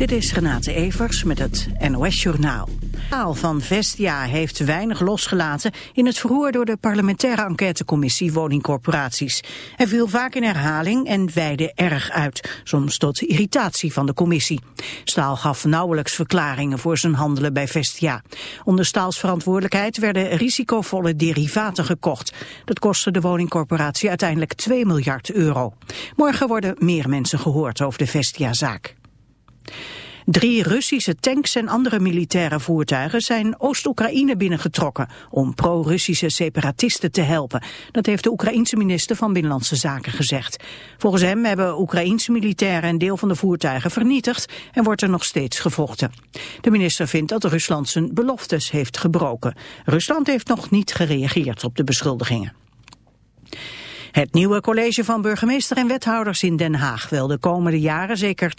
Dit is Renate Evers met het NOS Journaal. Aal van Vestia heeft weinig losgelaten in het verhoor door de parlementaire enquêtecommissie woningcorporaties. Hij viel vaak in herhaling en weide erg uit, soms tot irritatie van de commissie. Staal gaf nauwelijks verklaringen voor zijn handelen bij Vestia. Onder Staals verantwoordelijkheid werden risicovolle derivaten gekocht. Dat kostte de woningcorporatie uiteindelijk 2 miljard euro. Morgen worden meer mensen gehoord over de Vestia-zaak. Drie Russische tanks en andere militaire voertuigen zijn Oost-Oekraïne binnengetrokken om pro-Russische separatisten te helpen. Dat heeft de Oekraïense minister van Binnenlandse Zaken gezegd. Volgens hem hebben Oekraïense militairen een deel van de voertuigen vernietigd en wordt er nog steeds gevochten. De minister vindt dat Rusland zijn beloftes heeft gebroken. Rusland heeft nog niet gereageerd op de beschuldigingen. Het nieuwe college van burgemeester en wethouders in Den Haag wil de komende jaren zeker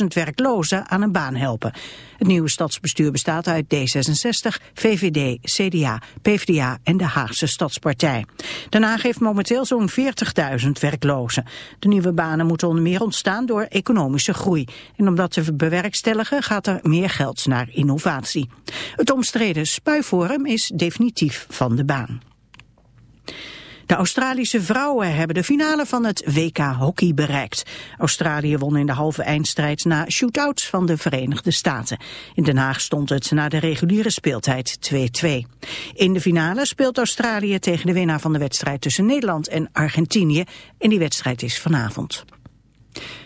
10.000 werklozen aan een baan helpen. Het nieuwe stadsbestuur bestaat uit D66, VVD, CDA, PvdA en de Haagse Stadspartij. Den Haag heeft momenteel zo'n 40.000 werklozen. De nieuwe banen moeten onder meer ontstaan door economische groei. En om dat te bewerkstelligen gaat er meer geld naar innovatie. Het omstreden spuiforum is definitief van de baan. De Australische vrouwen hebben de finale van het WK hockey bereikt. Australië won in de halve eindstrijd na shootouts van de Verenigde Staten. In Den Haag stond het na de reguliere speeltijd 2-2. In de finale speelt Australië tegen de winnaar van de wedstrijd tussen Nederland en Argentinië. En die wedstrijd is vanavond.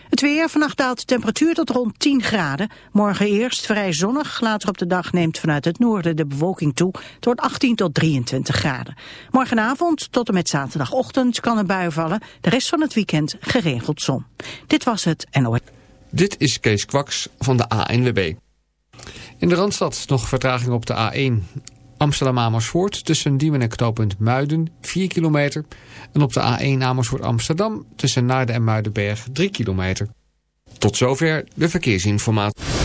Het weer, vannacht daalt de temperatuur tot rond 10 graden. Morgen eerst vrij zonnig, later op de dag neemt vanuit het noorden de bewolking toe. Het wordt 18 tot 23 graden. Morgenavond tot en met zaterdagochtend kan er bui vallen. De rest van het weekend geregeld zon. Dit was het NOS. Dit is Kees Kwaks van de ANWB. In de Randstad nog vertraging op de A1 Amsterdam-Amersfoort tussen Diemen en knooppunt Muiden 4 kilometer. En op de A1 Amersfoort-Amsterdam tussen Naarden en Muidenberg 3 kilometer. Tot zover de verkeersinformatie.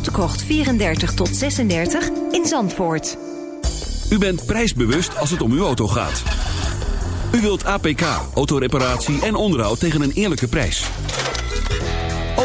Krocht 34 tot 36 in Zandvoort. U bent prijsbewust als het om uw auto gaat. U wilt APK, autoreparatie en onderhoud tegen een eerlijke prijs.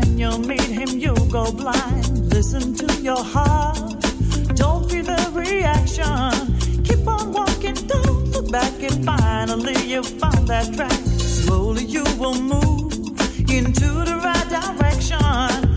man you meet him, you go blind. Listen to your heart. Don't fear the reaction. Keep on walking, don't look back, and finally you find that track. Slowly you will move into the right direction.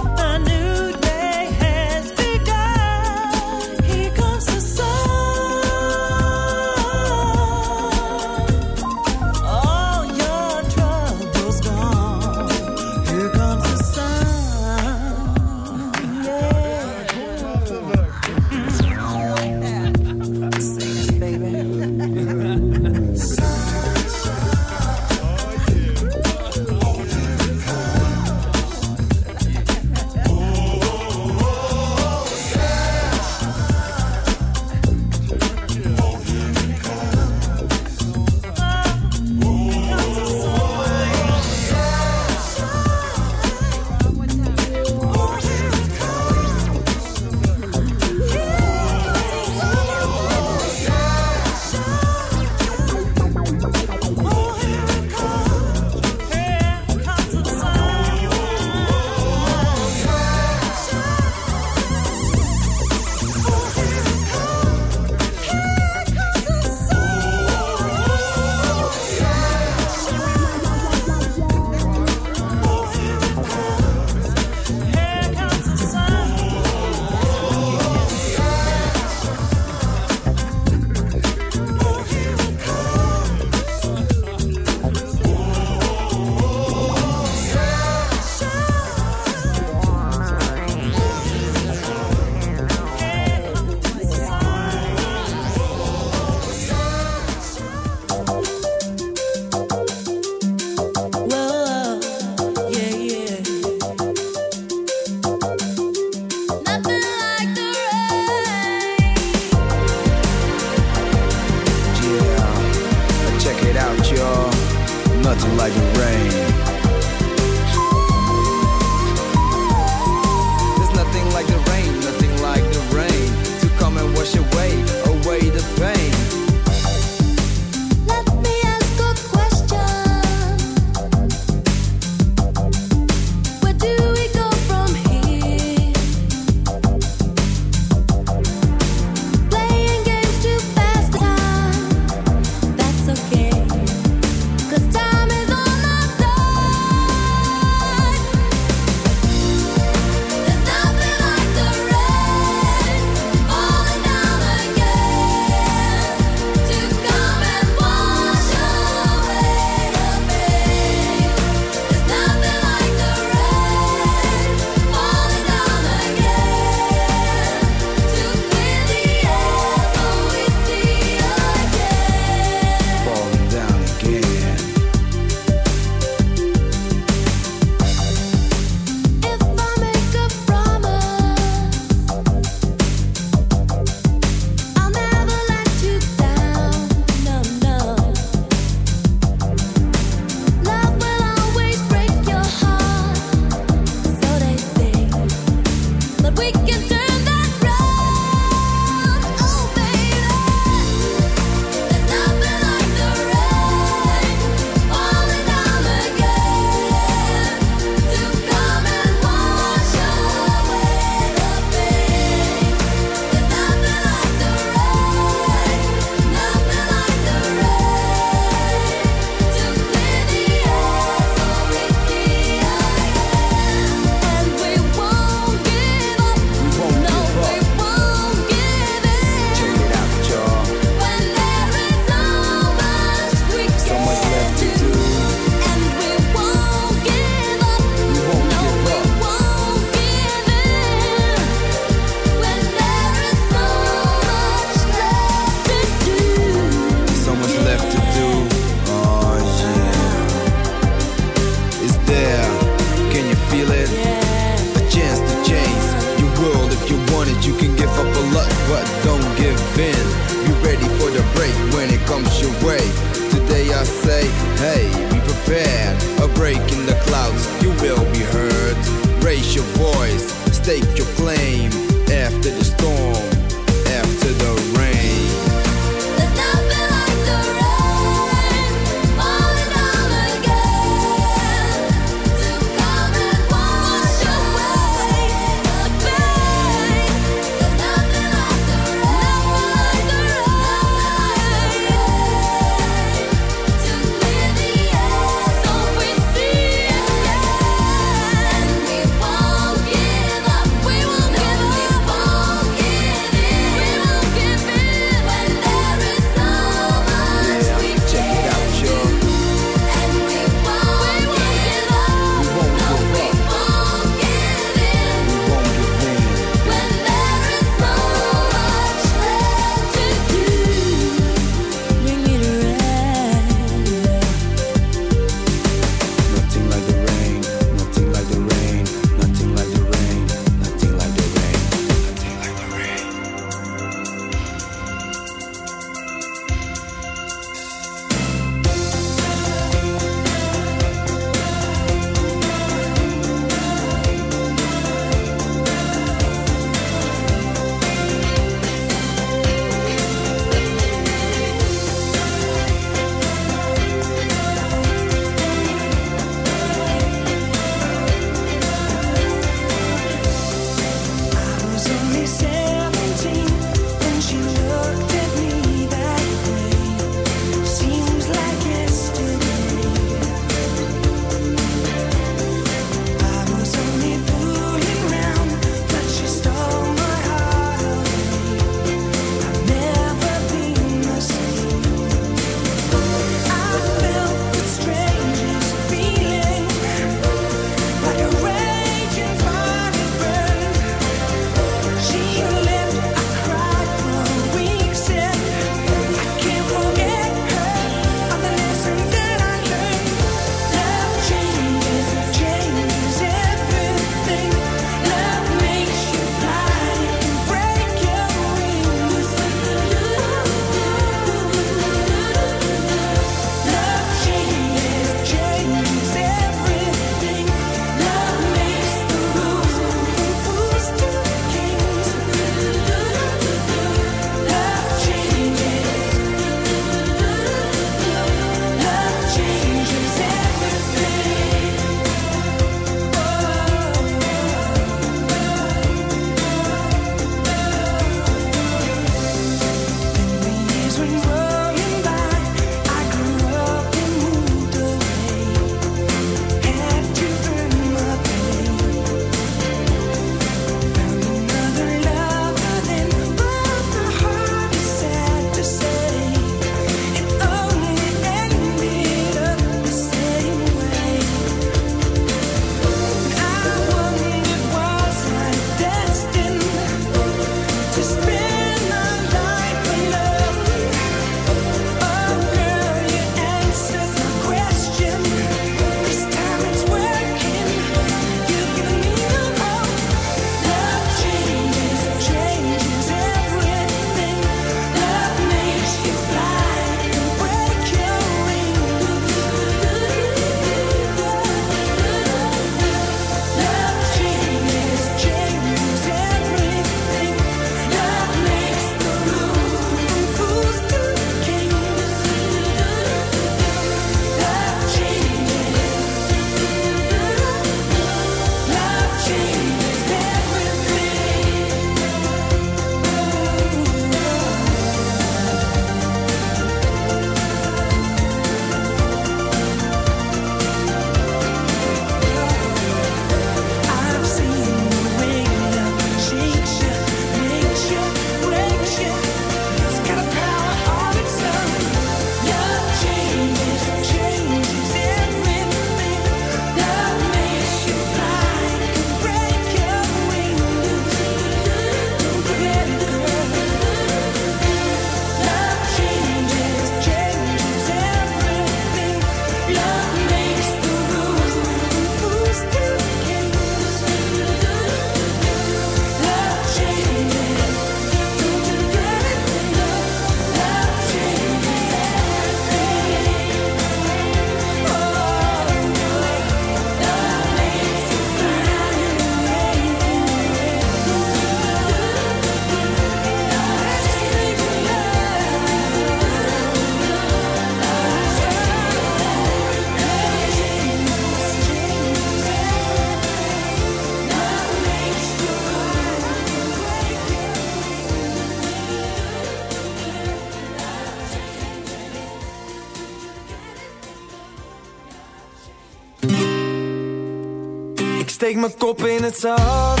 mijn kop in het zand.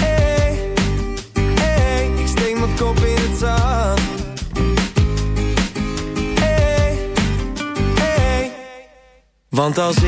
Hey, hey, ik steek mijn kop in het zand. Hey, hey. Want als ik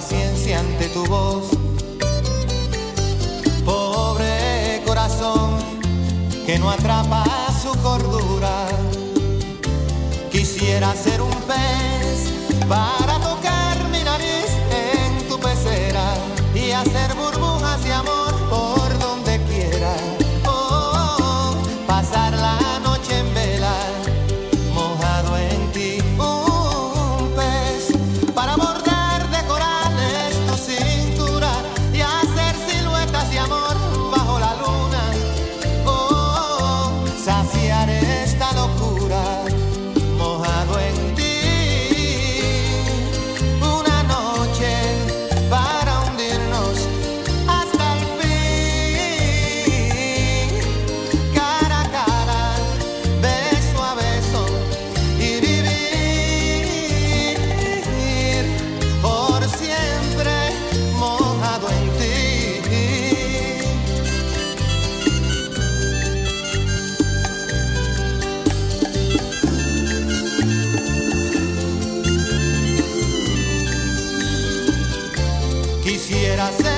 paciente. placer.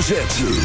hoofdletter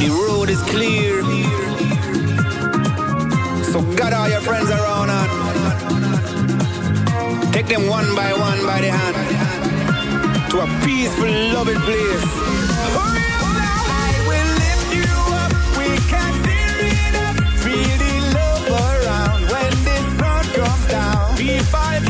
The road is clear. So gather all your friends around and take them one by one by the hand to a peaceful, loving place. Be five.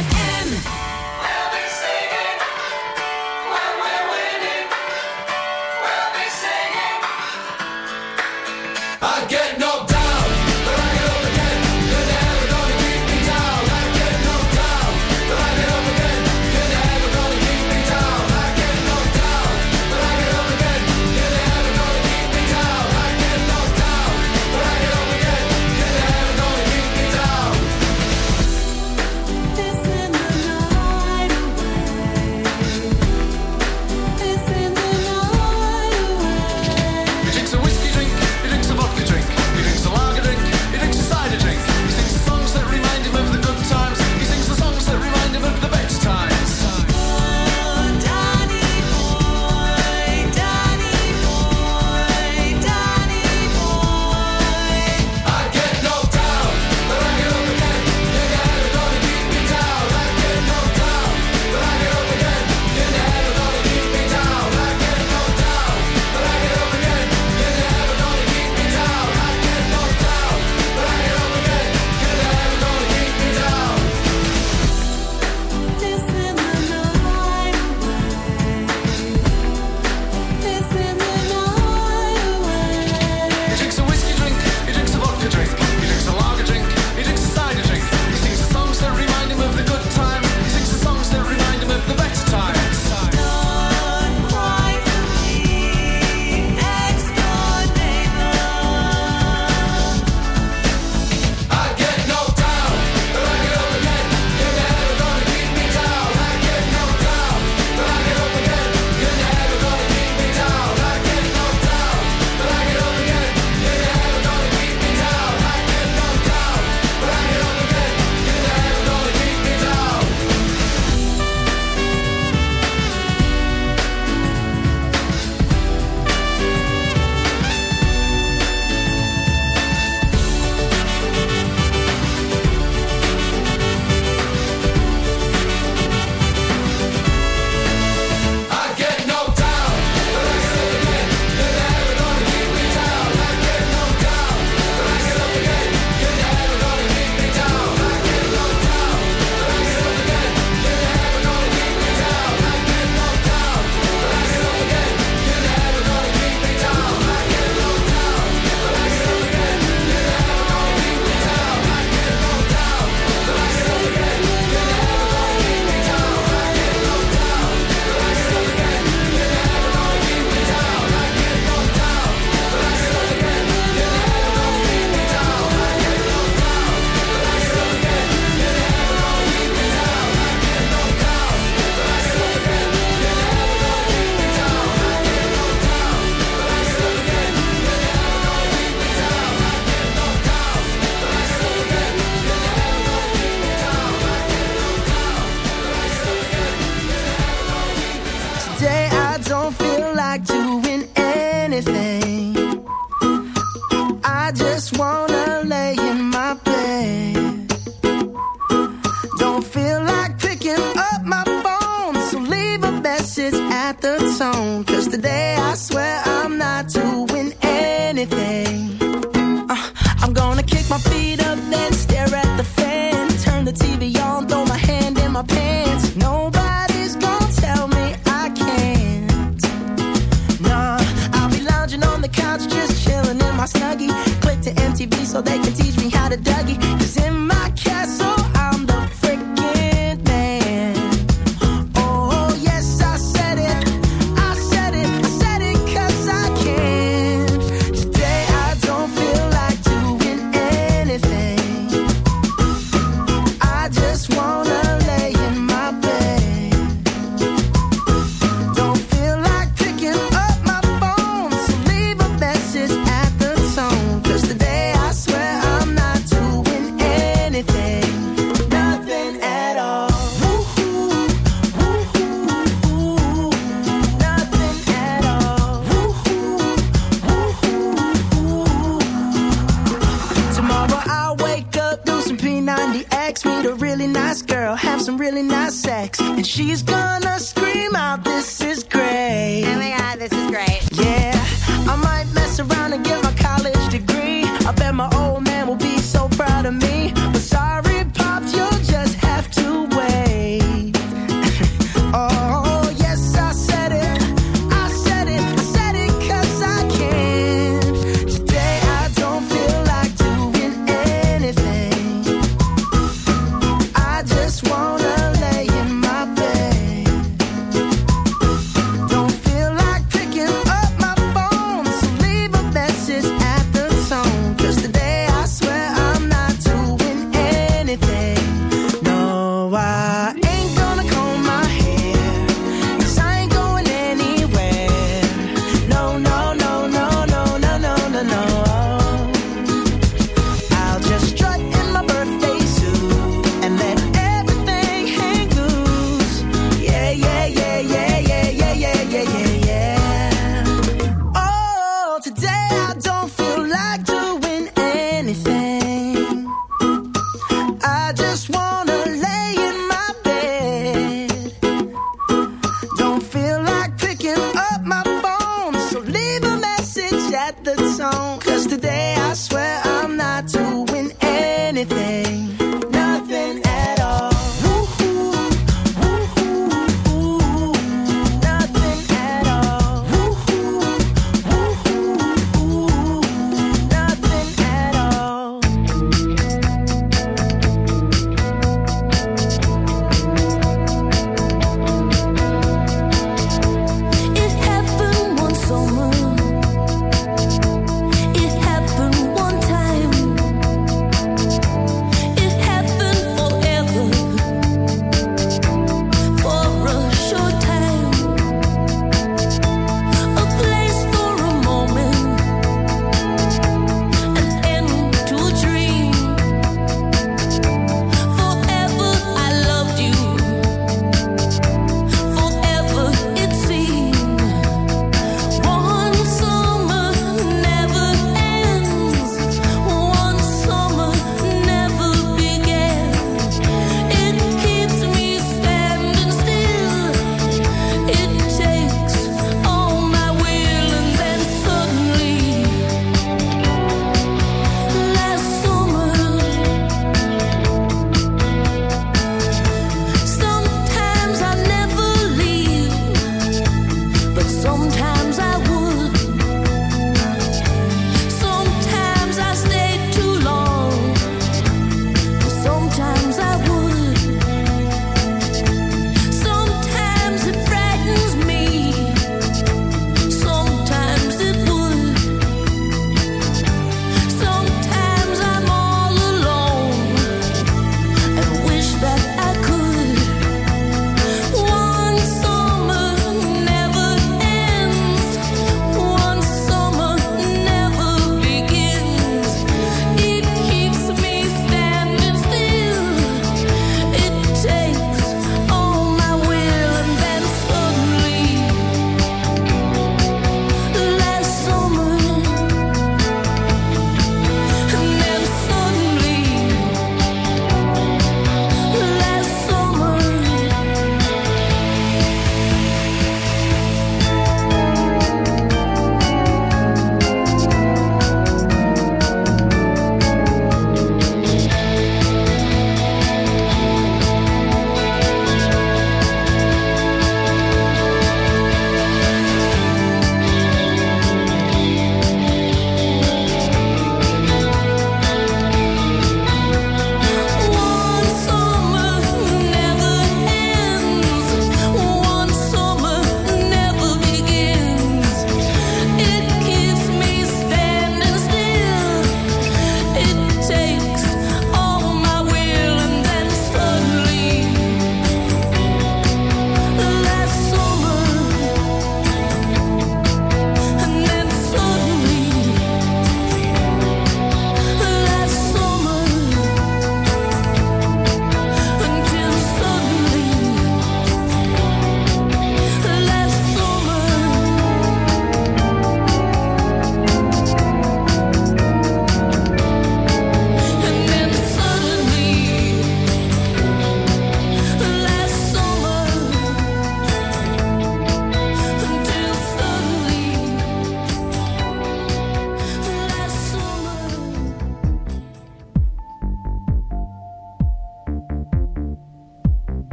got the tone. Cause today